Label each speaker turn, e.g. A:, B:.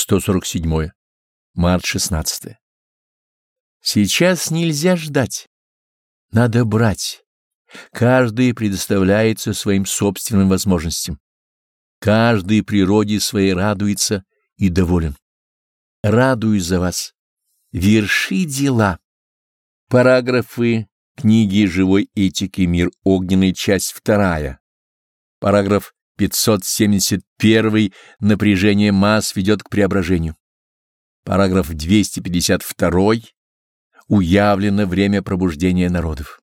A: 147. Март 16. Сейчас нельзя ждать. Надо брать. Каждый предоставляется своим собственным возможностям. Каждый природе своей радуется и доволен. Радуюсь за вас. Верши дела. Параграфы книги живой этики «Мир огненный», часть вторая. Параграф 571 напряжение масс ведет к преображению. Параграф 252 уявлено время пробуждения народов.